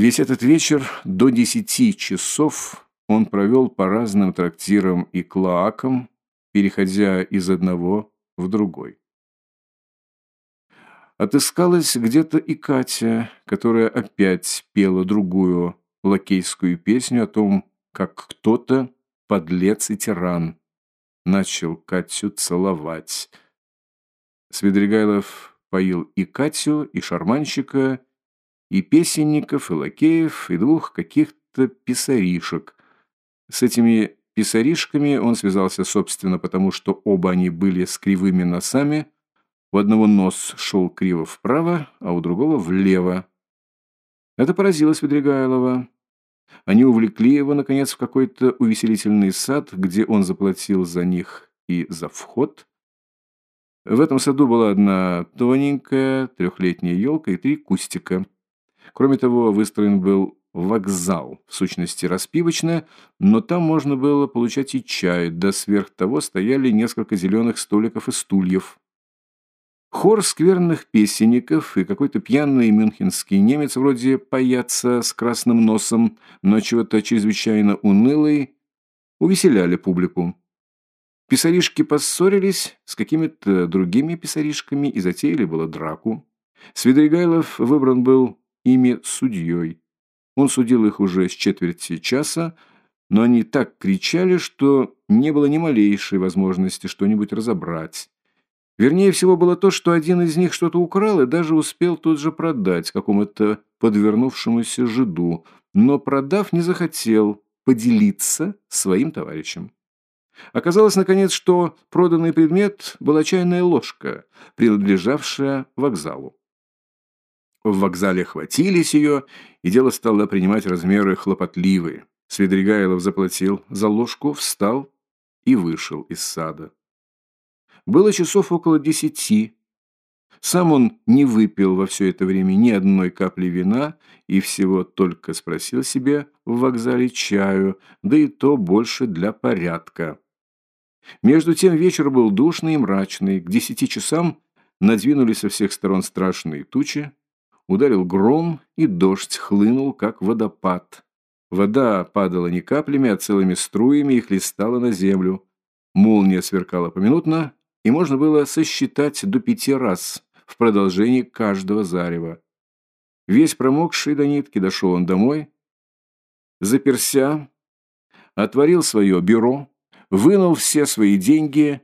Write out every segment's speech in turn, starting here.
Весь этот вечер до десяти часов он провел по разным трактирам и клоакам, переходя из одного в другой. Отыскалась где-то и Катя, которая опять пела другую лакейскую песню о том, как кто-то, подлец и тиран, начал Катю целовать. Свидригайлов поил и Катю, и шарманщика, и песенников, и лакеев, и двух каких-то писаришек. С этими писаришками он связался, собственно, потому что оба они были с кривыми носами. У одного нос шел криво вправо, а у другого влево. Это поразило Свидригайлова. Они увлекли его, наконец, в какой-то увеселительный сад, где он заплатил за них и за вход. В этом саду была одна тоненькая трехлетняя елка и три кустика. Кроме того, выстроен был вокзал, в сущности распивочная, но там можно было получать и чай, да сверх того стояли несколько зеленых столиков и стульев. Хор скверных песенников и какой-то пьяный мюнхенский немец вроде паяца с красным носом, но чего-то чрезвычайно унылый, увеселяли публику. Писаришки поссорились с какими-то другими писаришками и затеяли было драку. Свидригайлов выбран был ими судьей. Он судил их уже с четверти часа, но они так кричали, что не было ни малейшей возможности что-нибудь разобрать. Вернее всего было то, что один из них что-то украл и даже успел тут же продать какому-то подвернувшемуся жиду, но, продав, не захотел поделиться своим товарищем. Оказалось, наконец, что проданный предмет была чайная ложка, принадлежавшая вокзалу. В вокзале хватились ее, и дело стало принимать размеры хлопотливые. Свидригайлов заплатил за ложку, встал и вышел из сада. Было часов около десяти. Сам он не выпил во все это время ни одной капли вина и всего только спросил себе в вокзале чаю, да и то больше для порядка. Между тем вечер был душный и мрачный. К десяти часам надвинулись со всех сторон страшные тучи, Ударил гром, и дождь хлынул, как водопад. Вода падала не каплями, а целыми струями и хлестала на землю. Молния сверкала поминутно, и можно было сосчитать до пяти раз в продолжении каждого зарева. Весь промокший до нитки дошел он домой, заперся, отворил свое бюро, вынул все свои деньги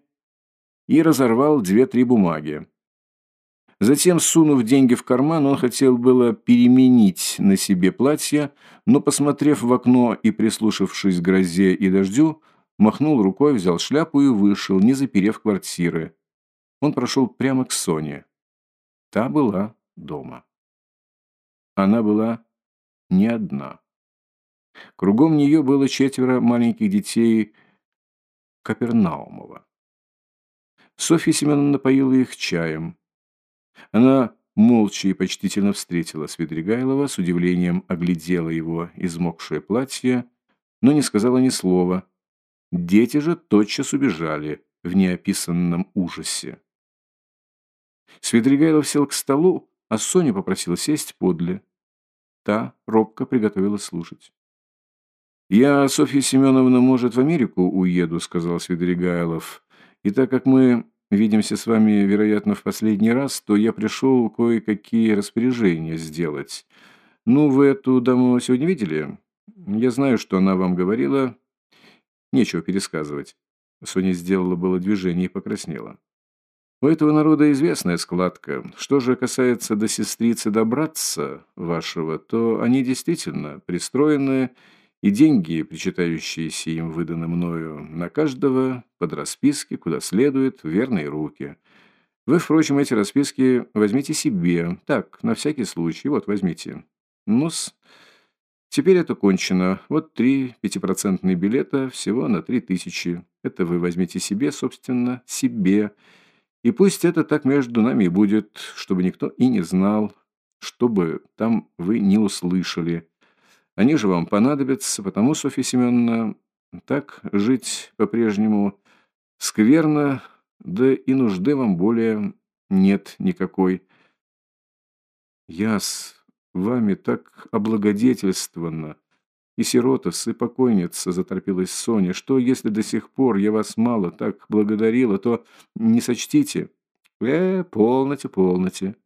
и разорвал две-три бумаги. Затем, сунув деньги в карман, он хотел было переменить на себе платье, но, посмотрев в окно и прислушавшись к грозе и дождю, махнул рукой, взял шляпу и вышел, не заперев квартиры. Он прошел прямо к Соне. Та была дома. Она была не одна. Кругом нее было четверо маленьких детей Капернаумова. Софья Семеновна напоила их чаем. Она молча и почтительно встретила Свидригайлова, с удивлением оглядела его измокшее платье, но не сказала ни слова. Дети же тотчас убежали в неописанном ужасе. Свидригайлов сел к столу, а Соня попросила сесть подле. Та робко приготовила слушать. «Я, Софья Семеновна, может, в Америку уеду», — сказал Свидригайлов. «И так как мы видимся с вами, вероятно, в последний раз, то я пришел кое-какие распоряжения сделать. Ну, вы эту даму сегодня видели? Я знаю, что она вам говорила. Нечего пересказывать. Соня сделала было движение и покраснела. У этого народа известная складка. Что же касается до сестрицы добраться вашего, то они действительно пристроены и деньги, причитающиеся им выданы мною, на каждого под расписки, куда следует, в верные руки. Вы, впрочем, эти расписки возьмите себе, так, на всякий случай, вот возьмите. Ну-с, теперь это кончено. Вот три пятипроцентные билета всего на три тысячи. Это вы возьмите себе, собственно, себе. И пусть это так между нами и будет, чтобы никто и не знал, чтобы там вы не услышали. Они же вам понадобятся, потому, Софья Семеновна, так жить по-прежнему скверно, да и нужды вам более нет никакой. Яс, вами так облагодетельствована. И сиротос, и покойница, заторпилась Соня. Что, если до сих пор я вас мало так благодарила, то не сочтите. Э, полноте, полноте.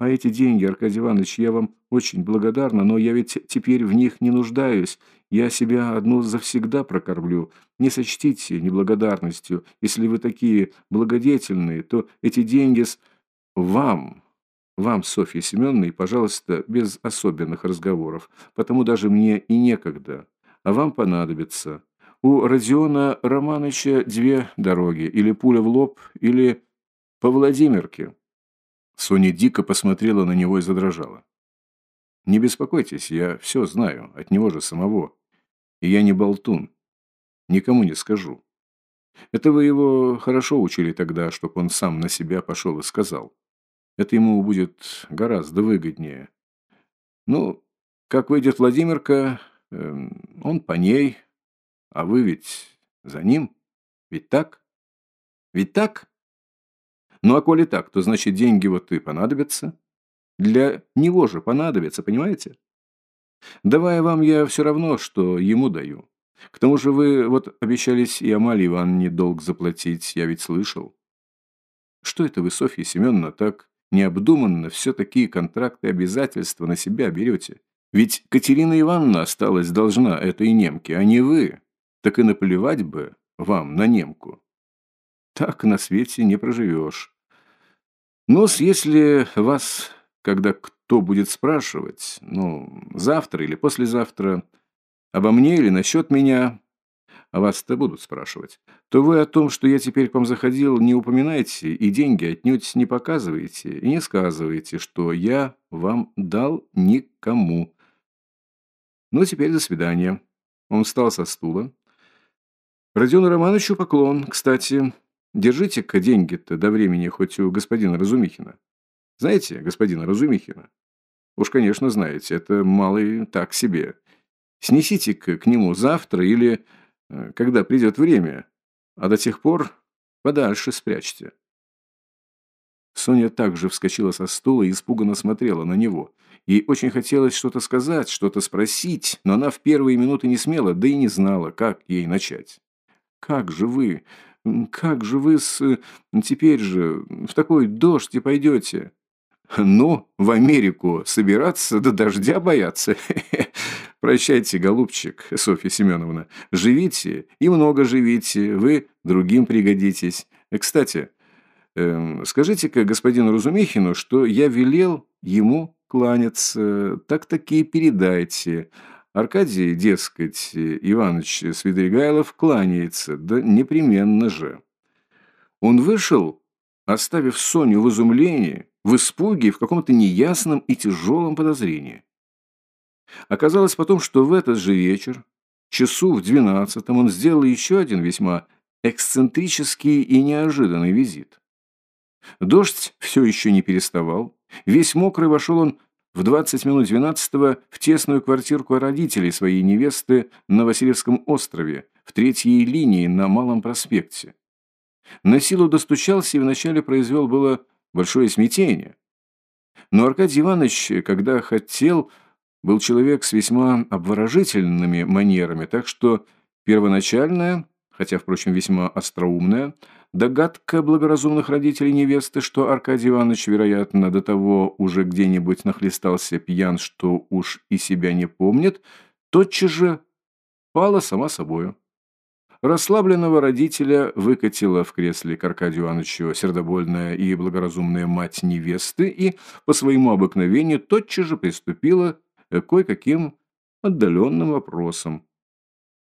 А эти деньги, Аркадий Иванович, я вам очень благодарна, но я ведь теперь в них не нуждаюсь. Я себя одну завсегда прокормлю. Не сочтите неблагодарностью. Если вы такие благодетельные, то эти деньги с... вам, вам, Софья Семеновна, и, пожалуйста, без особенных разговоров, потому даже мне и некогда. А вам понадобится. У Родиона Романовича две дороги, или пуля в лоб, или по Владимирке. Соня дико посмотрела на него и задрожала. «Не беспокойтесь, я все знаю, от него же самого. И я не болтун. Никому не скажу. Это вы его хорошо учили тогда, чтоб он сам на себя пошел и сказал. Это ему будет гораздо выгоднее. Ну, как выйдет Владимирка, э, он по ней, а вы ведь за ним. Ведь так? Ведь так?» Ну а коли так, то значит деньги вот и понадобятся. Для него же понадобятся, понимаете? Давая вам я все равно, что ему даю. К тому же вы вот обещались и Амалии Ивановне долг заплатить, я ведь слышал. Что это вы, Софья Семеновна, так необдуманно все такие контракты и обязательства на себя берете? Ведь Катерина Ивановна осталась должна этой немке, а не вы. Так и наплевать бы вам на немку. Так на свете не проживешь. Но если вас, когда кто будет спрашивать, ну, завтра или послезавтра, обо мне или насчет меня, а вас-то будут спрашивать, то вы о том, что я теперь к вам заходил, не упоминайте и деньги отнюдь не показываете и не сказываете, что я вам дал никому. Ну, теперь до свидания. Он встал со стула. Родиону Романовичу поклон, кстати. Держите-ка деньги-то до времени хоть у господина Разумихина. Знаете господина Разумихина? Уж, конечно, знаете, это малый так себе. Снесите-ка к нему завтра или э, когда придет время, а до тех пор подальше спрячьте. Соня также вскочила со стула и испуганно смотрела на него. Ей очень хотелось что-то сказать, что-то спросить, но она в первые минуты не смела, да и не знала, как ей начать. «Как же вы? Как же вы с... теперь же в такой дождь и пойдете?» «Ну, в Америку собираться, до дождя бояться. Прощайте, голубчик, Софья Семеновна. Живите и много живите, вы другим пригодитесь. Кстати, э, скажите-ка господину Разумихину, что я велел ему кланяться. Так-таки передайте. Аркадий, дескать, Иванович Свидригайлов кланяется, да непременно же. Он вышел, оставив Соню в изумлении, в испуге, в каком-то неясном и тяжелом подозрении. Оказалось потом, что в этот же вечер, часу в двенадцатом, он сделал еще один весьма эксцентрический и неожиданный визит. Дождь все еще не переставал. Весь мокрый вошел он в 20 минут 12 в тесную квартирку родителей своей невесты на Васильевском острове, в третьей линии на Малом проспекте. На силу достучался и вначале произвел было большое смятение. Но Аркадий Иванович, когда хотел, был человек с весьма обворожительными манерами, так что первоначальная, хотя, впрочем, весьма остроумная, Догадка благоразумных родителей невесты, что Аркадий Иванович, вероятно, до того уже где-нибудь нахлестался пьян, что уж и себя не помнит, тотчас же пала сама собою. Расслабленного родителя выкатила в кресле к Аркадию Ивановичу сердобольная и благоразумная мать невесты и, по своему обыкновению, тотчас же приступила к кое-каким отдаленным вопросам.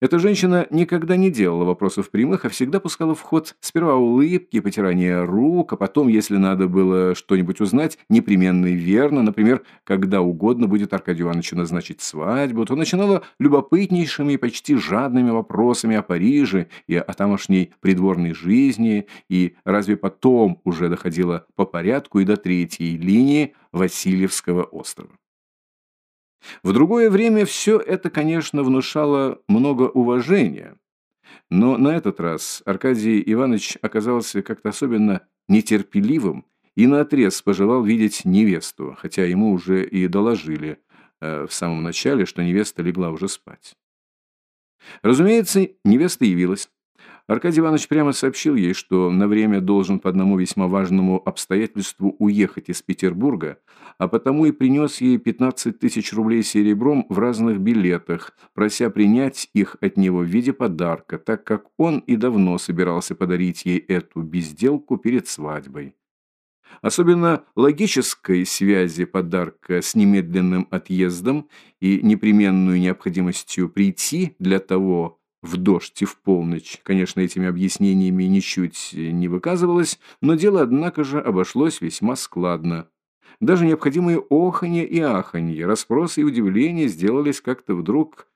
Эта женщина никогда не делала вопросов прямых, а всегда пускала в ход сперва улыбки, потирание рук, а потом, если надо было что-нибудь узнать, непременно и верно, например, когда угодно будет Аркадию Ивановичу назначить свадьбу, то начинала любопытнейшими и почти жадными вопросами о Париже и о тамошней придворной жизни, и разве потом уже доходила по порядку и до третьей линии Васильевского острова. В другое время все это, конечно, внушало много уважения. Но на этот раз Аркадий Иванович оказался как-то особенно нетерпеливым и наотрез пожелал видеть невесту, хотя ему уже и доложили, э, в самом начале, что невеста легла уже спать. Разумеется, невеста явилась. Аркадий Иванович прямо сообщил ей, что на время должен по одному весьма важному обстоятельству уехать из Петербурга, а потому и принес ей 15 тысяч рублей серебром в разных билетах, прося принять их от него в виде подарка, так как он и давно собирался подарить ей эту безделку перед свадьбой. Особенно логической связи подарка с немедленным отъездом и непременную необходимостью прийти для того, в дождь и в полночь. Конечно, этими объяснениями ничуть не выказывалось, но дело, однако же, обошлось весьма складно. Даже необходимые оханье и аханье, расспросы и удивления сделались как-то вдруг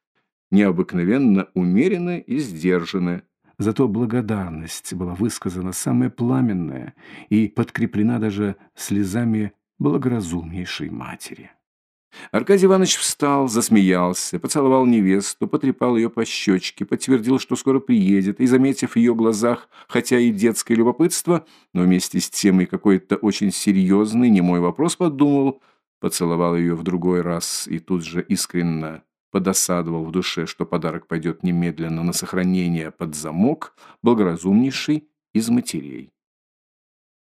необыкновенно умерены и сдержаны. Зато благодарность была высказана самая пламенная и подкреплена даже слезами благоразумнейшей матери. Аркадий Иванович встал, засмеялся, поцеловал невесту, потрепал ее по щечке, подтвердил, что скоро приедет, и, заметив в ее глазах, хотя и детское любопытство, но вместе с тем и какой-то очень серьезный, немой вопрос, подумал, поцеловал ее в другой раз и тут же искренно подосадовал в душе, что подарок пойдет немедленно на сохранение под замок, благоразумнейший из матерей.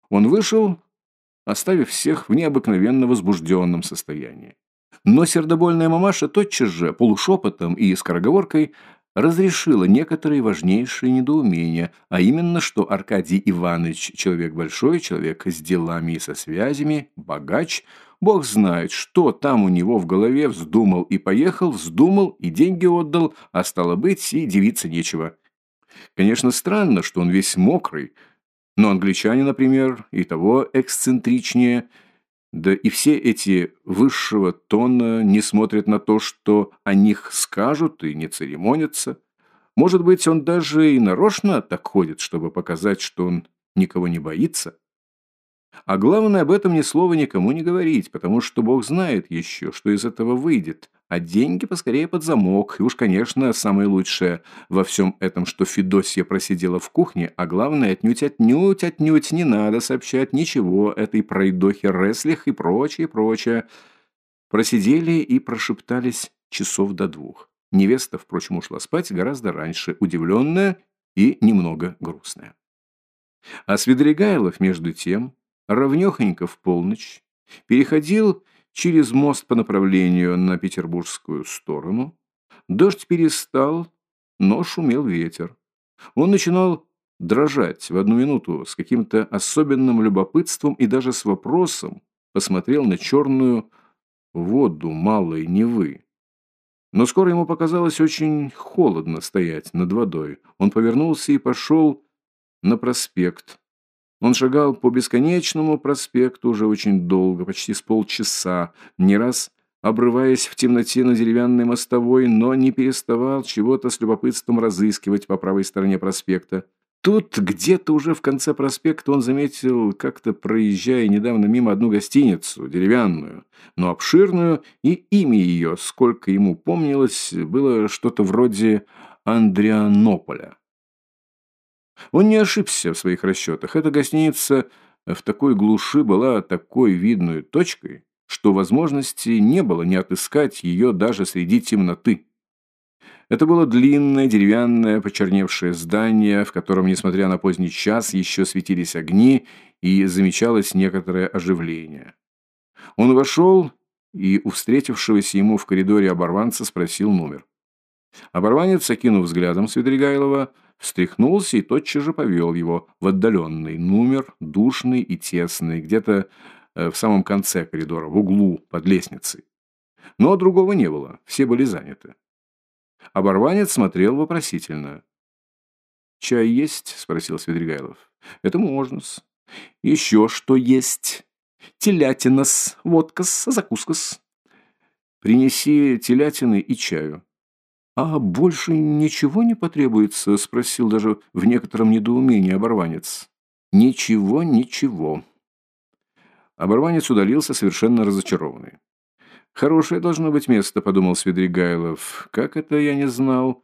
Он вышел, оставив всех в необыкновенно возбужденном состоянии. Но сердобольная мамаша тотчас же, полушепотом и скороговоркой, разрешила некоторые важнейшие недоумения, а именно, что Аркадий Иванович – человек большой, человек с делами и со связями, богач, бог знает, что там у него в голове вздумал и поехал, вздумал и деньги отдал, а стало быть, и девиться нечего. Конечно, странно, что он весь мокрый, но англичане, например, и того эксцентричнее – да и все эти высшего тона не смотрят на то, что о них скажут и не церемонятся. Может быть, он даже и нарочно так ходит, чтобы показать, что он никого не боится. А главное, об этом ни слова никому не говорить, потому что Бог знает еще, что из этого выйдет. А деньги поскорее под замок. И уж, конечно, самое лучшее во всем этом, что Федосья просидела в кухне, а главное, отнюдь, отнюдь, не надо сообщать ничего этой пройдохе Реслих и прочее, прочее. Просидели и прошептались часов до двух. Невеста, впрочем, ушла спать гораздо раньше, удивленная и немного грустная. А Свидригайлов, между тем, ровнёхонько в полночь, переходил через мост по направлению на петербургскую сторону. Дождь перестал, но шумел ветер. Он начинал дрожать в одну минуту с каким-то особенным любопытством и даже с вопросом посмотрел на черную воду малой Невы. Но скоро ему показалось очень холодно стоять над водой. Он повернулся и пошел на проспект, он шагал по бесконечному проспекту уже очень долго, почти с полчаса, не раз обрываясь в темноте на деревянной мостовой, но не переставал чего-то с любопытством разыскивать по правой стороне проспекта. Тут где-то уже в конце проспекта он заметил, как-то проезжая недавно мимо одну гостиницу, деревянную, но обширную, и имя ее, сколько ему помнилось, было что-то вроде Андрианополя. Он не ошибся в своих расчетах. Эта гостиница в такой глуши была такой видной точкой, что возможности не было не отыскать ее даже среди темноты. Это было длинное, деревянное, почерневшее здание, в котором, несмотря на поздний час, еще светились огни и замечалось некоторое оживление. Он вошел и у встретившегося ему в коридоре оборванца спросил номер. Оборванец, окинув взглядом Свидригайлова, встряхнулся и тотчас же повел его в отдаленный номер, душный и тесный, где-то э, в самом конце коридора, в углу, под лестницей. Но другого не было, все были заняты. Оборванец смотрел вопросительно. «Чай есть?» – спросил Свидригайлов. «Это можно-с. Еще что есть? Телятина-с, водка-с, закуска-с. Принеси телятины и чаю». «А больше ничего не потребуется?» – спросил даже в некотором недоумении оборванец. «Ничего, ничего». Оборванец удалился совершенно разочарованный. «Хорошее должно быть место», – подумал Свидригайлов. «Как это я не знал?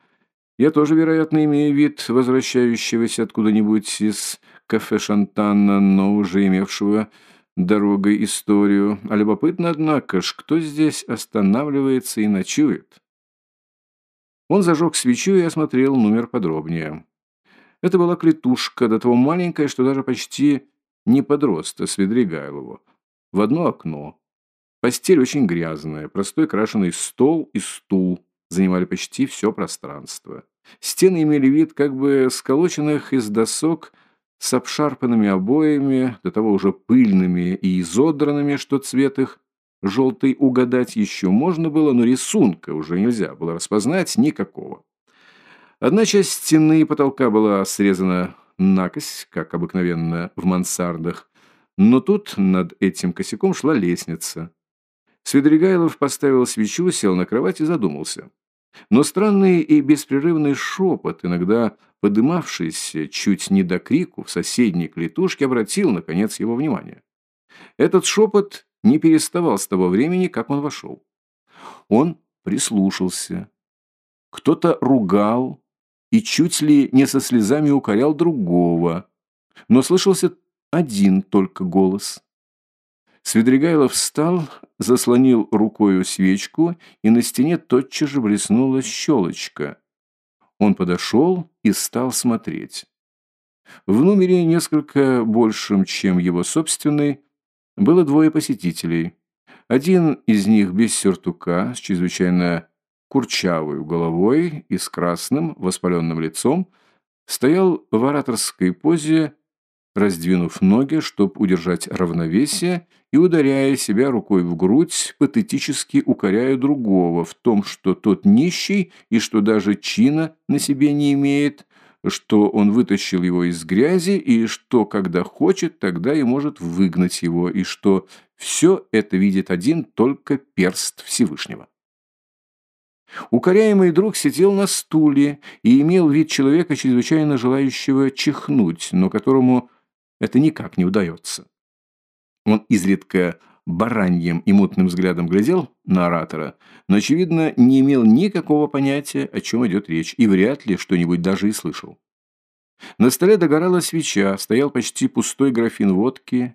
Я тоже, вероятно, имею вид возвращающегося откуда-нибудь из кафе Шантана, но уже имевшего дорогой историю, а любопытно, однако ж, кто здесь останавливается и ночует. Он зажег свечу и осмотрел номер подробнее. Это была клетушка, до того маленькая, что даже почти не подроста Свидригайлову. В одно окно. Постель очень грязная, простой крашеный стол и стул занимали почти все пространство. Стены имели вид как бы сколоченных из досок с обшарпанными обоями, до того уже пыльными и изодранными, что цвет их желтый угадать еще можно было, но рисунка уже нельзя было распознать никакого. Одна часть стены и потолка была срезана накось, как обыкновенно в мансардах, но тут над этим косяком шла лестница. Свидригайлов поставил свечу, сел на кровать и задумался. Но странный и беспрерывный шепот, иногда подымавшийся чуть не до крику в соседней клетушке, обратил, наконец, его внимание. Этот шепот не переставал с того времени, как он вошел. Он прислушался. Кто-то ругал и чуть ли не со слезами укорял другого, но слышался один только голос. Свидригайлов встал, заслонил рукою свечку, и на стене тотчас же блеснула щелочка. Он подошел и стал смотреть. В номере, несколько большим, чем его собственный, было двое посетителей. Один из них без сюртука, с чрезвычайно курчавой головой и с красным воспаленным лицом, стоял в ораторской позе, раздвинув ноги, чтобы удержать равновесие, и, ударяя себя рукой в грудь, патетически укоряя другого в том, что тот нищий и что даже чина на себе не имеет, что он вытащил его из грязи и что, когда хочет, тогда и может выгнать его, и что все это видит один только перст Всевышнего. Укоряемый друг сидел на стуле и имел вид человека, чрезвычайно желающего чихнуть, но которому это никак не удается. Он изредка бараньем и мутным взглядом глядел на оратора, но, очевидно, не имел никакого понятия, о чем идет речь, и вряд ли что-нибудь даже и слышал. На столе догорала свеча, стоял почти пустой графин водки,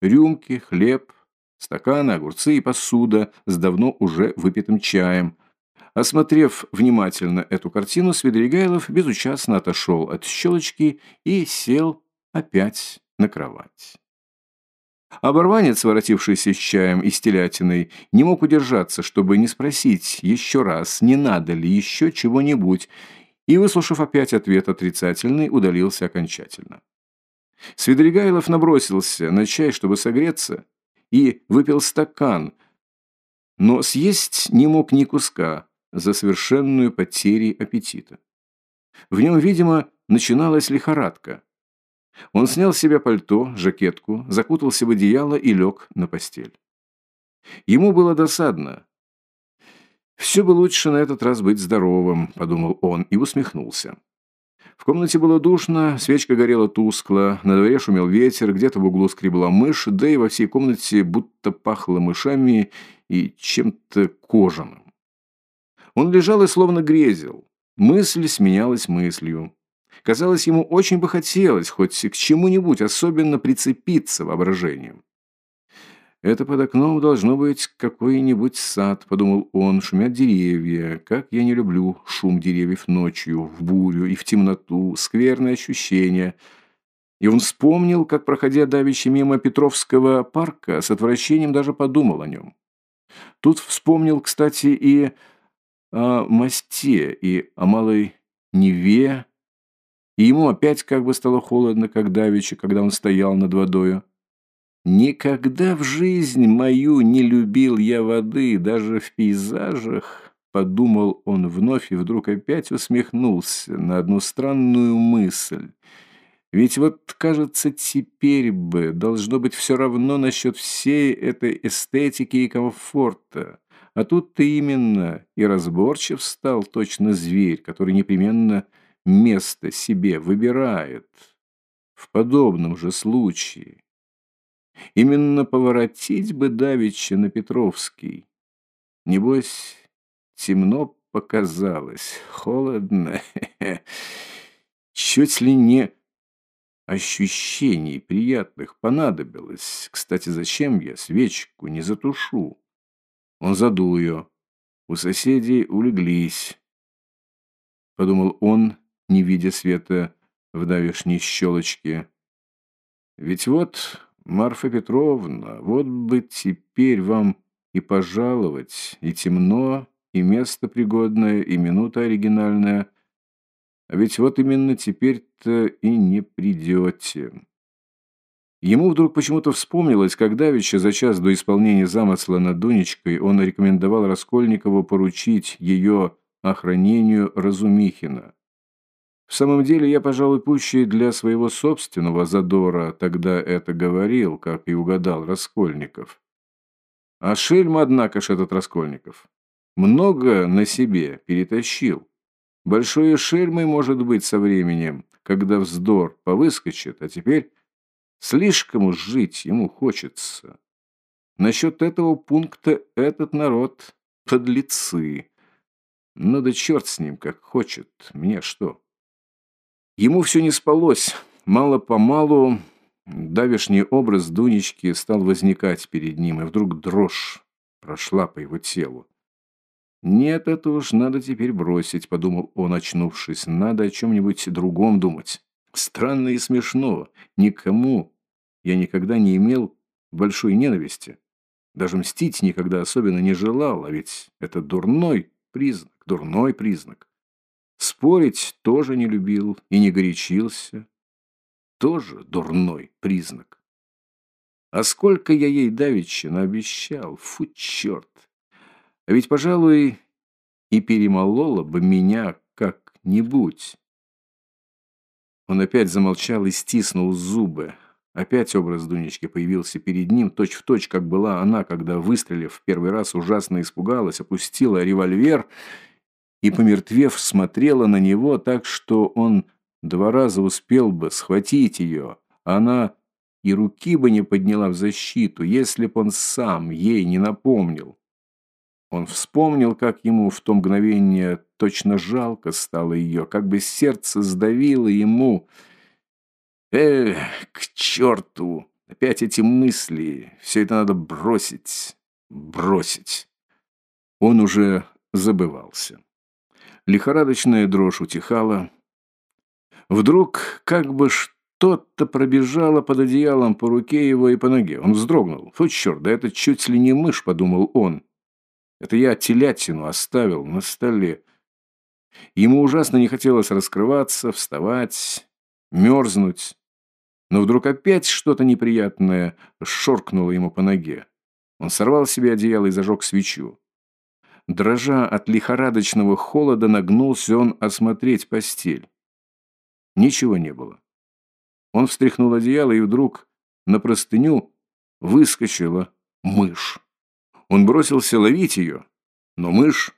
рюмки, хлеб, стаканы, огурцы и посуда с давно уже выпитым чаем. Осмотрев внимательно эту картину, Свидригайлов безучастно отошел от щелочки и сел опять на кровать. Оборванец, воротившийся с чаем и с телятиной, не мог удержаться, чтобы не спросить еще раз, не надо ли еще чего-нибудь, и, выслушав опять ответ отрицательный, удалился окончательно. Свидригайлов набросился на чай, чтобы согреться, и выпил стакан, но съесть не мог ни куска за совершенную потерей аппетита. В нем, видимо, начиналась лихорадка. Он снял с себя пальто, жакетку, закутался в одеяло и лег на постель. Ему было досадно. «Все бы лучше на этот раз быть здоровым», – подумал он и усмехнулся. В комнате было душно, свечка горела тускло, на дворе шумел ветер, где-то в углу скребла мышь, да и во всей комнате будто пахло мышами и чем-то кожаным. Он лежал и словно грезил. Мысль сменялась мыслью. Казалось, ему очень бы хотелось хоть к чему-нибудь особенно прицепиться воображением. «Это под окном должно быть какой-нибудь сад», — подумал он, — «шумят деревья. Как я не люблю шум деревьев ночью, в бурю и в темноту, скверное ощущение». И он вспомнил, как, проходя давеча мимо Петровского парка, с отвращением даже подумал о нем. Тут вспомнил, кстати, и о мосте, и о малой Неве, и ему опять как бы стало холодно, как давеча, когда он стоял над водою. «Никогда в жизнь мою не любил я воды, даже в пейзажах», — подумал он вновь и вдруг опять усмехнулся на одну странную мысль. Ведь вот, кажется, теперь бы должно быть все равно насчет всей этой эстетики и комфорта. А тут ты именно и разборчив стал точно зверь, который непременно место себе выбирает. В подобном же случае. Именно поворотить бы давеча на Петровский. Небось, темно показалось, холодно, чуть ли не... ощущений приятных понадобилось? Кстати, зачем я свечку не затушу? Он задул ее. У соседей улеглись. Подумал он, не видя света в давешней щелочке. Ведь вот, Марфа Петровна, вот бы теперь вам и пожаловать, и темно, и место пригодное, и минута оригинальная. А ведь вот именно теперь-то и не придете. Ему вдруг почему-то вспомнилось, как давеча за час до исполнения замысла над Дунечкой он рекомендовал Раскольникову поручить ее охранению Разумихина. В самом деле, я, пожалуй, пуще для своего собственного задора тогда это говорил, как и угадал Раскольников. А шельм, однако ж, этот Раскольников. Много на себе перетащил. Большой шельмой может быть со временем, когда вздор повыскочит, а теперь слишком уж жить ему хочется. Насчет этого пункта этот народ подлецы. Ну да черт с ним, как хочет, мне что. Ему все не спалось. Мало-помалу давишний образ Дунечки стал возникать перед ним, и вдруг дрожь прошла по его телу. «Нет, это уж надо теперь бросить», — подумал он, очнувшись. «Надо о чем-нибудь другом думать. Странно и смешно. Никому я никогда не имел большой ненависти. Даже мстить никогда особенно не желал, а ведь это дурной признак, дурной признак. Спорить тоже не любил и не горячился. Тоже дурной признак. А сколько я ей давеча наобещал, фу, черт. А ведь, пожалуй, и перемолола бы меня как-нибудь. Он опять замолчал и стиснул зубы. Опять образ Дунечки появился перед ним, точь-в-точь, точь, как была она, когда, выстрелив в первый раз, ужасно испугалась, опустила револьвер и, помертвев, смотрела на него так, что он два раза успел бы схватить ее. Она и руки бы не подняла в защиту, если б он сам ей не напомнил. Он вспомнил, как ему в то мгновение точно жалко стало ее, как бы сердце сдавило ему. Эх, к черту! Опять эти мысли. Все это надо бросить, бросить. Он уже забывался. Лихорадочная дрожь утихала. Вдруг как бы что-то пробежало под одеялом по руке его и по ноге. Он вздрогнул. «Фу, черт, да это чуть ли не мышь», — подумал он. «Это я телятину оставил на столе». Ему ужасно не хотелось раскрываться, вставать, мерзнуть. Но вдруг опять что-то неприятное шоркнуло ему по ноге. Он сорвал себе одеяло и зажег свечу. Дрожа от лихорадочного холода, нагнулся он осмотреть постель. Ничего не было. Он встряхнул одеяло, и вдруг на простыню выскочила мышь. Он бросился ловить ее, но мышь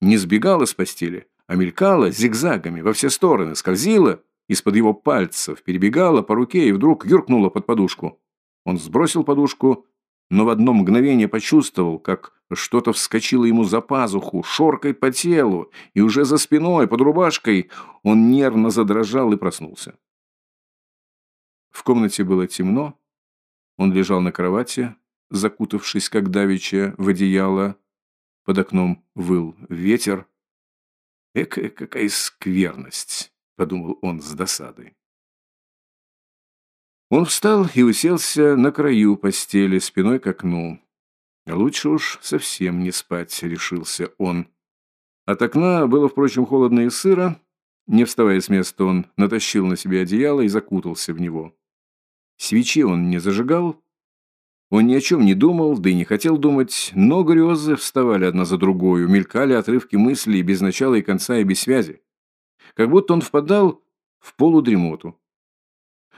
не сбегала с постели, а мелькала зигзагами во все стороны, скользила из-под его пальцев, перебегала по руке и вдруг юркнула под подушку. Он сбросил подушку, но в одно мгновение почувствовал, как что-то вскочило ему за пазуху, шоркает по телу, и уже за спиной, под рубашкой, он нервно задрожал и проснулся. В комнате было темно. Он лежал на кровати, закутавшись, как давеча, в одеяло. Под окном выл ветер. «Экая какая скверность!» — подумал он с досадой. Он встал и уселся на краю постели, спиной к окну. Лучше уж совсем не спать, решился он. От окна было, впрочем, холодно и сыро. Не вставая с места, он натащил на себе одеяло и закутался в него. Свечи он не зажигал. Он ни о чем не думал, да и не хотел думать, но грезы вставали одна за другой, мелькали отрывки мыслей без начала и конца и без связи. Как будто он впадал в полудремоту.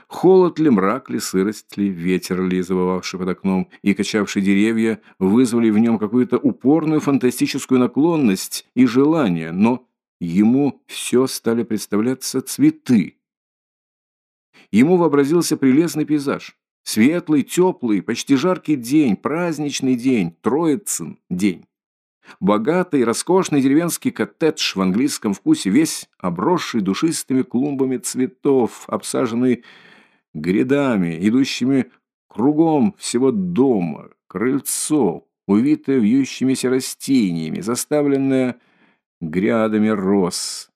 Холод ли, мрак ли, сырость ли, ветер ли, завывавший под окном и качавший деревья, вызвали в нем какую-то упорную фантастическую наклонность и желание, но ему все стали представляться цветы. Ему вообразился прелестный пейзаж. Светлый, теплый, почти жаркий день, праздничный день, троицын день. Богатый, роскошный деревенский коттедж в английском вкусе, весь обросший душистыми клумбами цветов, обсаженный грядами, идущими кругом всего дома, крыльцо, увитое вьющимися растениями, заставленное грядами роз,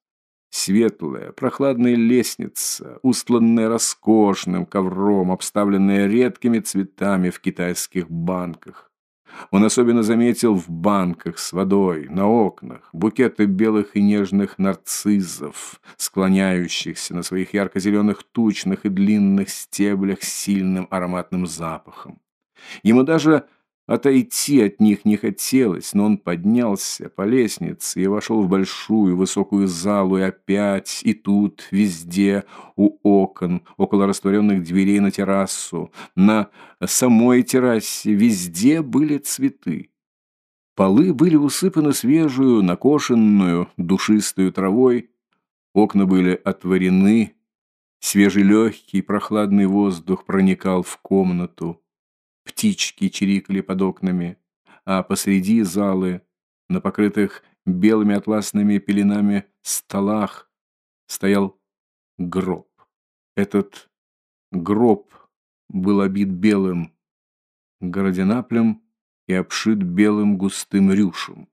светлая, прохладная лестница, устланная роскошным ковром, обставленная редкими цветами в китайских банках. Он особенно заметил в банках с водой, на окнах, букеты белых и нежных нарциссов, склоняющихся на своих ярко-зеленых тучных и длинных стеблях с сильным ароматным запахом. Ему даже Отойти от них не хотелось, но он поднялся по лестнице и вошел в большую высокую залу, и опять, и тут, везде, у окон, около растворенных дверей на террасу, на самой террасе, везде были цветы. Полы были усыпаны свежую, накошенную, душистую травой, окна были отворены, свежий легкий прохладный воздух проникал в комнату. Птички чирикали под окнами, а посреди залы, на покрытых белыми атласными пеленами столах, стоял гроб. Этот гроб был обит белым городинаплем и обшит белым густым рюшем.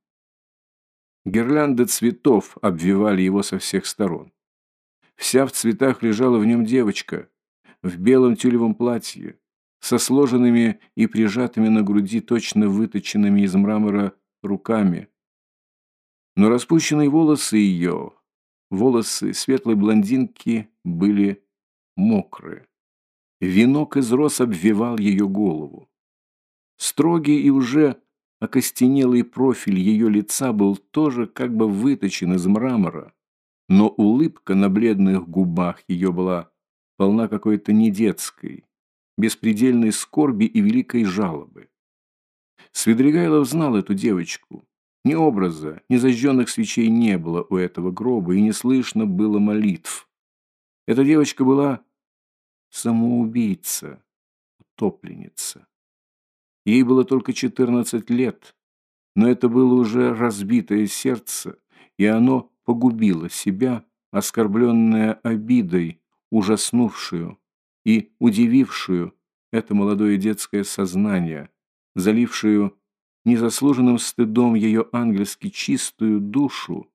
Гирлянды цветов обвивали его со всех сторон. Вся в цветах лежала в нем девочка, в белом тюлевом платье, со сложенными и прижатыми на груди точно выточенными из мрамора руками. Но распущенные волосы ее, волосы светлой блондинки, были мокрые. Венок из роз обвивал ее голову. Строгий и уже окостенелый профиль ее лица был тоже как бы выточен из мрамора, но улыбка на бледных губах ее была полна какой-то недетской, беспредельной скорби и великой жалобы. Свидригайлов знал эту девочку. Ни образа, ни зажженных свечей не было у этого гроба, и не слышно было молитв. Эта девочка была самоубийца, утопленница. Ей было только 14 лет, но это было уже разбитое сердце, и оно погубило себя, оскорбленное обидой, ужаснувшую, и удивившую это молодое детское сознание, залившую незаслуженным стыдом ее ангельски чистую душу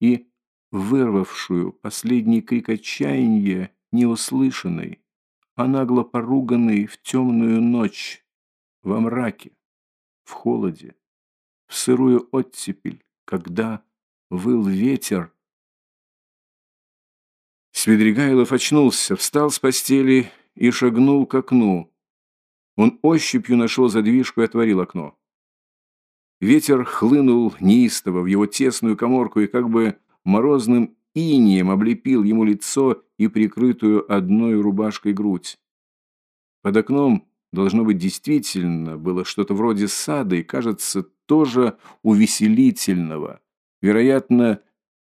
и вырвавшую последний крик отчаяния неуслышанный, а нагло поруганный в темную ночь, во мраке, в холоде, в сырую оттепель, когда выл ветер, Свидригайлов очнулся, встал с постели и шагнул к окну. Он ощупью нашел задвижку и отворил окно. Ветер хлынул неистово в его тесную коморку и как бы морозным инием облепил ему лицо и прикрытую одной рубашкой грудь. Под окном, должно быть, действительно было что-то вроде сада и, кажется, тоже увеселительного. Вероятно,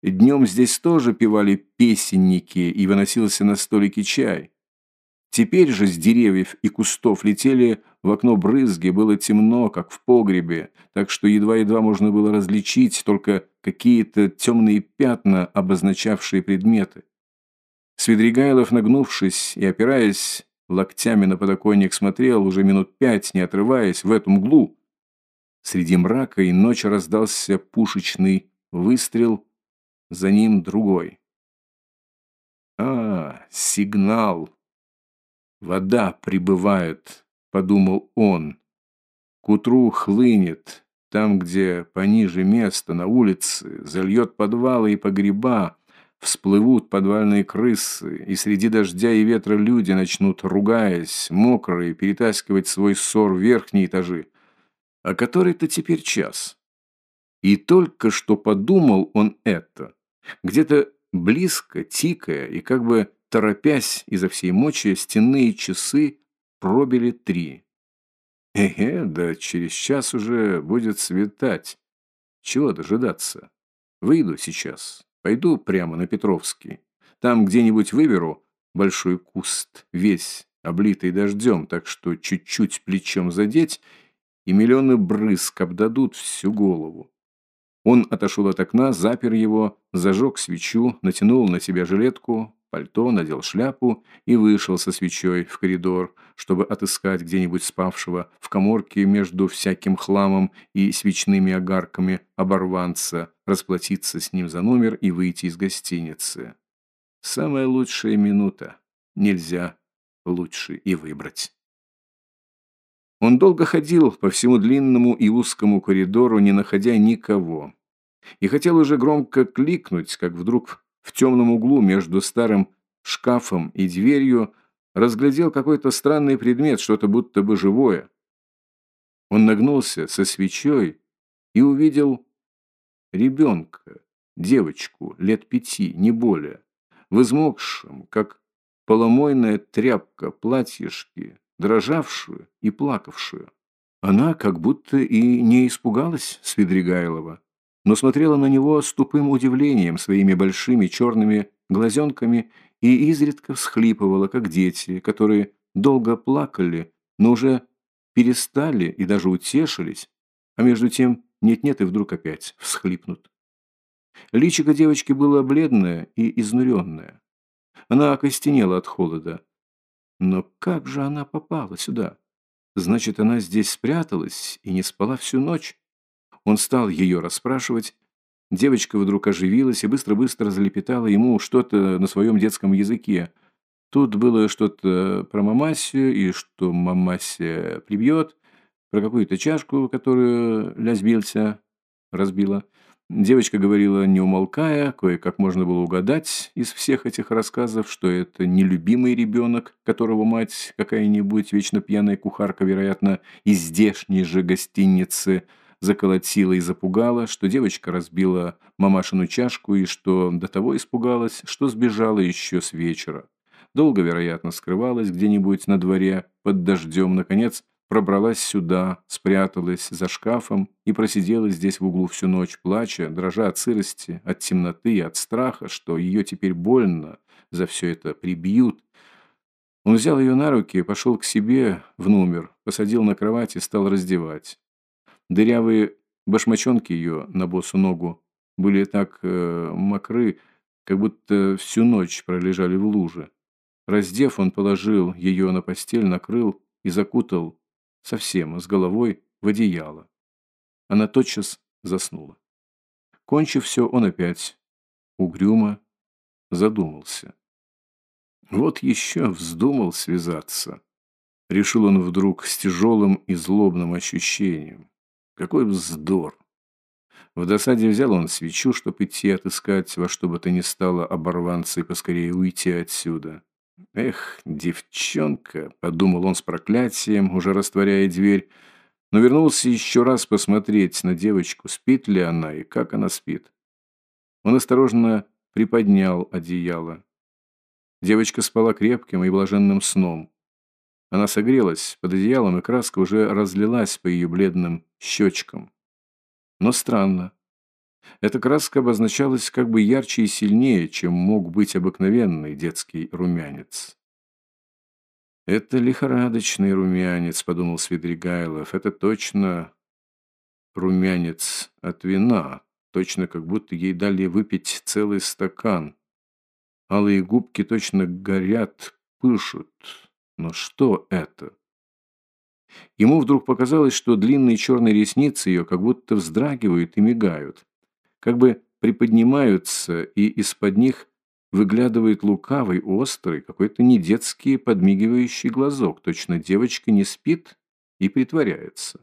Днем здесь тоже певали песенники и выносился на столике чай. Теперь же с деревьев и кустов летели в окно брызги, было темно, как в погребе, так что едва-едва можно было различить только какие-то темные пятна, обозначавшие предметы. Свидригайлов, нагнувшись и опираясь локтями на подоконник, смотрел уже минут пять, не отрываясь, в эту мглу. Среди мрака и ночи раздался пушечный выстрел, за ним другой. «А, сигнал! Вода прибывает», — подумал он. «К утру хлынет, там, где пониже места, на улице, зальет подвалы и погреба, всплывут подвальные крысы, и среди дождя и ветра люди начнут, ругаясь, мокрые, перетаскивать свой ссор в верхние этажи. А который-то теперь час?» И только что подумал он это, где-то близко, тикая и как бы торопясь изо всей мочи, стенные часы пробили три. Эге, да через час уже будет светать. Чего дожидаться? Выйду сейчас. Пойду прямо на Петровский. Там где-нибудь выберу большой куст, весь облитый дождем, так что чуть-чуть плечом задеть, и миллионы брызг обдадут всю голову. Он отошел от окна, запер его, зажег свечу, натянул на себя жилетку, пальто, надел шляпу и вышел со свечой в коридор, чтобы отыскать где-нибудь спавшего в коморке между всяким хламом и свечными огарками оборванца, расплатиться с ним за номер и выйти из гостиницы. Самая лучшая минута. Нельзя лучше и выбрать. Он долго ходил по всему длинному и узкому коридору, не находя никого. И хотел уже громко кликнуть, как вдруг в темном углу между старым шкафом и дверью разглядел какой-то странный предмет, что-то будто бы живое. Он нагнулся со свечой и увидел ребенка, девочку лет пяти, не более, в измокшем, как поломойная тряпка платьишки, дрожавшую и плакавшую. Она как будто и не испугалась Свидригайлова, но смотрела на него с тупым удивлением своими большими черными глазенками и изредка всхлипывала, как дети, которые долго плакали, но уже перестали и даже утешились, а между тем нет-нет и вдруг опять всхлипнут. Личико девочки было бледное и изнуренное. Она окостенела от холода, но как же она попала сюда? Значит, она здесь спряталась и не спала всю ночь? Он стал ее расспрашивать. Девочка вдруг оживилась и быстро-быстро залепетала ему что-то на своем детском языке. Тут было что-то про мамасю и что мамася прибьет, про какую-то чашку, которую лязбился, разбила. Девочка говорила, не умолкая, кое-как можно было угадать из всех этих рассказов, что это нелюбимый ребенок, которого мать какая-нибудь вечно пьяная кухарка, вероятно, из здешней же гостиницы заколотила и запугала, что девочка разбила мамашину чашку и что до того испугалась, что сбежала еще с вечера. Долго, вероятно, скрывалась где-нибудь на дворе под дождем, наконец, пробралась сюда, спряталась за шкафом и просидела здесь в углу всю ночь, плача, дрожа от сырости, от темноты и от страха, что ее теперь больно за все это прибьют. Он взял ее на руки, пошел к себе в номер, посадил на кровать и стал раздевать. Дырявые башмачонки ее на босу ногу были так э, мокры, как будто всю ночь пролежали в луже. Раздев, он положил ее на постель, накрыл и закутал совсем, с головой в одеяло. Она тотчас заснула. Кончив все, он опять угрюмо задумался. Вот еще вздумал связаться. Решил он вдруг с тяжелым и злобным ощущением. Какой вздор! В досаде взял он свечу, чтобы идти отыскать во что бы то ни стало оборванца и поскорее уйти отсюда. «Эх, девчонка!» – подумал он с проклятием, уже растворяя дверь, но вернулся еще раз посмотреть на девочку, спит ли она и как она спит. Он осторожно приподнял одеяло. Девочка спала крепким и блаженным сном. Она согрелась под одеялом, и краска уже разлилась по ее бледным щечкам. Но странно. Эта краска обозначалась как бы ярче и сильнее, чем мог быть обыкновенный детский румянец. «Это лихорадочный румянец», — подумал Свидригайлов. «Это точно румянец от вина, точно как будто ей дали выпить целый стакан. Алые губки точно горят, пышут. Но что это?» Ему вдруг показалось, что длинные черные ресницы ее как будто вздрагивают и мигают как бы приподнимаются, и из-под них выглядывает лукавый, острый, какой-то недетский подмигивающий глазок. Точно девочка не спит и притворяется.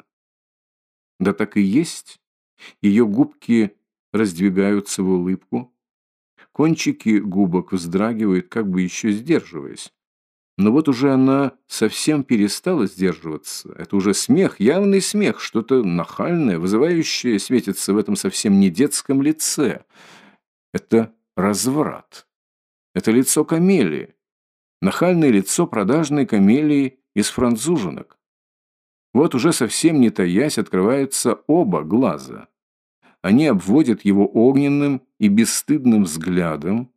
Да так и есть. Ее губки раздвигаются в улыбку. Кончики губок вздрагивают, как бы еще сдерживаясь. Но вот уже она совсем перестала сдерживаться. Это уже смех, явный смех, что-то нахальное, вызывающее светится в этом совсем не детском лице. Это разврат. Это лицо камелии. Нахальное лицо продажной камелии из француженок. Вот уже совсем не таясь открываются оба глаза. Они обводят его огненным и бесстыдным взглядом.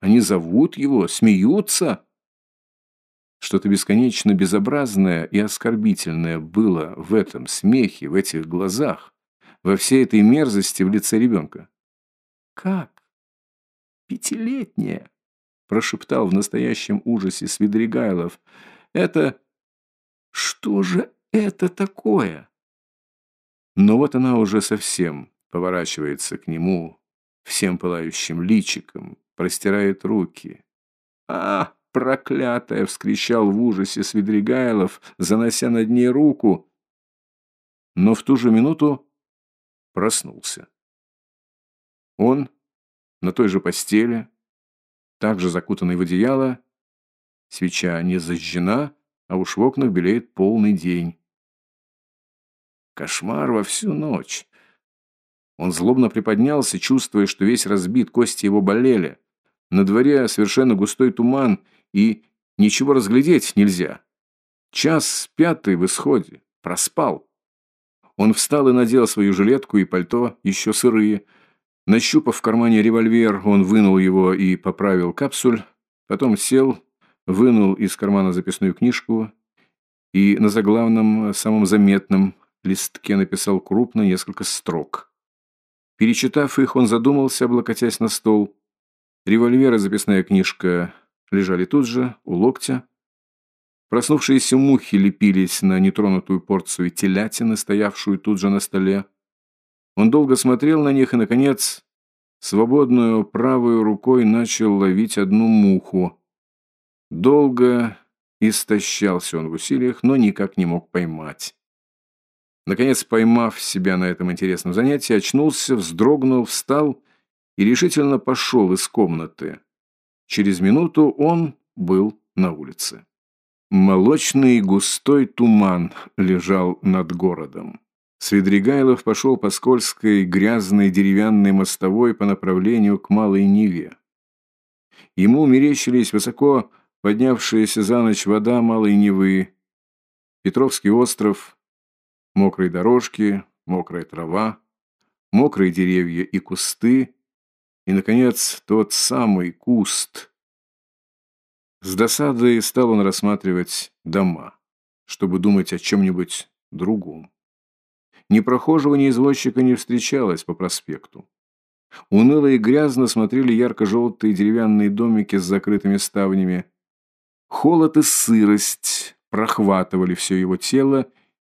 Они зовут его, смеются, что-то бесконечно безобразное и оскорбительное было в этом смехе, в этих глазах, во всей этой мерзости в лице ребенка. Как? Пятилетняя. прошептал в настоящем ужасе Свидригайлов. «Это... что же это такое?» Но вот она уже совсем поворачивается к нему всем пылающим личиком, простирает руки. «А, проклятая!» — вскричал в ужасе Свидригайлов, занося над ней руку. Но в ту же минуту проснулся. Он на той же постели, также закутанный в одеяло, свеча не зажжена, а уж в окнах белеет полный день. Кошмар во всю ночь. Он злобно приподнялся, чувствуя, что весь разбит, кости его болели. На дворе совершенно густой туман, и ничего разглядеть нельзя. Час пятый в исходе. Проспал. Он встал и надел свою жилетку и пальто, еще сырые. Нащупав в кармане револьвер, он вынул его и поправил капсуль. Потом сел, вынул из кармана записную книжку и на заглавном, самом заметном листке написал крупно несколько строк. Перечитав их, он задумался, облокотясь на стол. Револьвер и записная книжка лежали тут же, у локтя. Проснувшиеся мухи лепились на нетронутую порцию телятины, стоявшую тут же на столе. Он долго смотрел на них и, наконец, свободную правой рукой начал ловить одну муху. Долго истощался он в усилиях, но никак не мог поймать. Наконец, поймав себя на этом интересном занятии, очнулся, вздрогнул, встал и решительно пошел из комнаты. Через минуту он был на улице. Молочный густой туман лежал над городом. Свидригайлов пошел по скользкой, грязной деревянной мостовой по направлению к Малой Неве. Ему мерещились высоко поднявшаяся за ночь вода Малой Невы, Петровский остров, мокрые дорожки, мокрая трава, мокрые деревья и кусты, и, наконец, тот самый куст. С досадой стал он рассматривать дома, чтобы думать о чем-нибудь другом. Ни прохожего, ни извозчика не встречалось по проспекту. Уныло и грязно смотрели ярко-желтые деревянные домики с закрытыми ставнями. Холод и сырость прохватывали все его тело,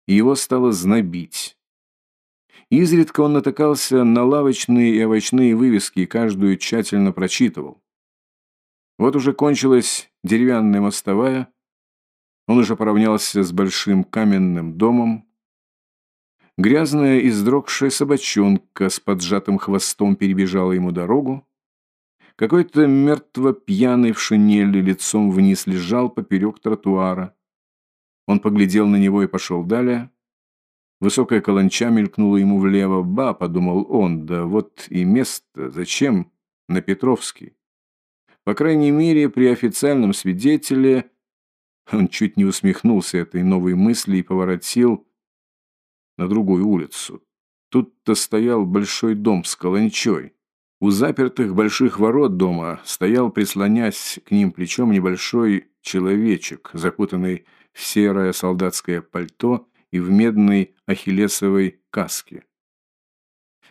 и его стало знобить. Изредка он натыкался на лавочные и овощные вывески и каждую тщательно прочитывал. Вот уже кончилась деревянная мостовая, он уже поравнялся с большим каменным домом. Грязная и сдрогшая собачонка с поджатым хвостом перебежала ему дорогу. Какой-то мертво пьяный в шинели лицом вниз лежал поперек тротуара. Он поглядел на него и пошел далее. Высокая каланча мелькнула ему влево. «Ба», — подумал он, — «да вот и место. Зачем? На Петровский». По крайней мере, при официальном свидетеле он чуть не усмехнулся этой новой мысли и поворотил на другую улицу. Тут-то стоял большой дом с каланчой. У запертых больших ворот дома стоял, прислонясь к ним плечом, небольшой человечек, закутанный в серое солдатское пальто и в медной ахиллесовой каске.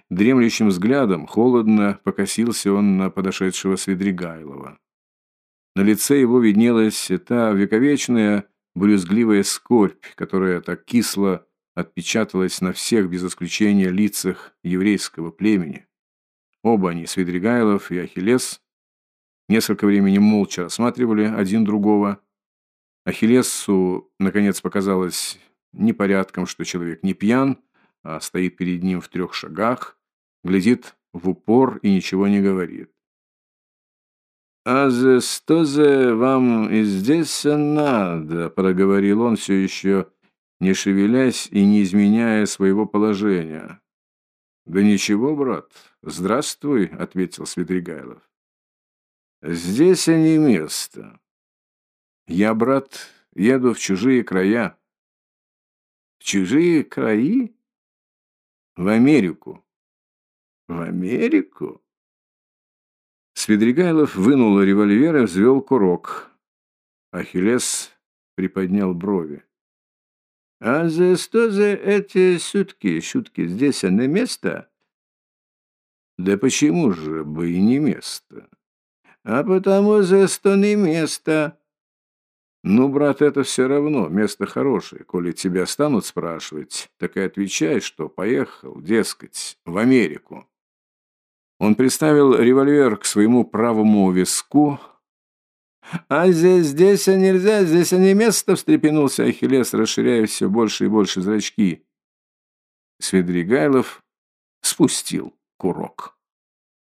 Дремлющим взглядом холодно покосился он на подошедшего Свидригайлова. На лице его виднелась та вековечная брюзгливая скорбь, которая так кисло отпечаталась на всех без исключения лицах еврейского племени. Оба они, Свидригайлов и Ахиллес, несколько времени молча осматривали один другого, Ахиллесу, наконец, показалось непорядком, что человек не пьян, а стоит перед ним в трех шагах, глядит в упор и ничего не говорит. «А за что же вам и здесь надо?» – проговорил он, все еще не шевелясь и не изменяя своего положения. «Да ничего, брат. Здравствуй», – ответил Свидригайлов. «Здесь и не место. Я, брат, еду в чужие края. В чужие краи? В Америку. В Америку? Свидригайлов вынул револьвер и взвел курок. Ахиллес приподнял брови. «А за что за эти сутки, шутки, здесь а не место?» «Да почему же бы и не место? а потому за сто не место». «Ну, брат, это все равно, место хорошее. Коли тебя станут спрашивать, так и отвечай, что поехал, дескать, в Америку». Он приставил револьвер к своему правому виску. «А здесь, здесь нельзя, здесь не место!» — встрепенулся Ахиллес, расширяя все больше и больше зрачки. Свидригайлов спустил курок.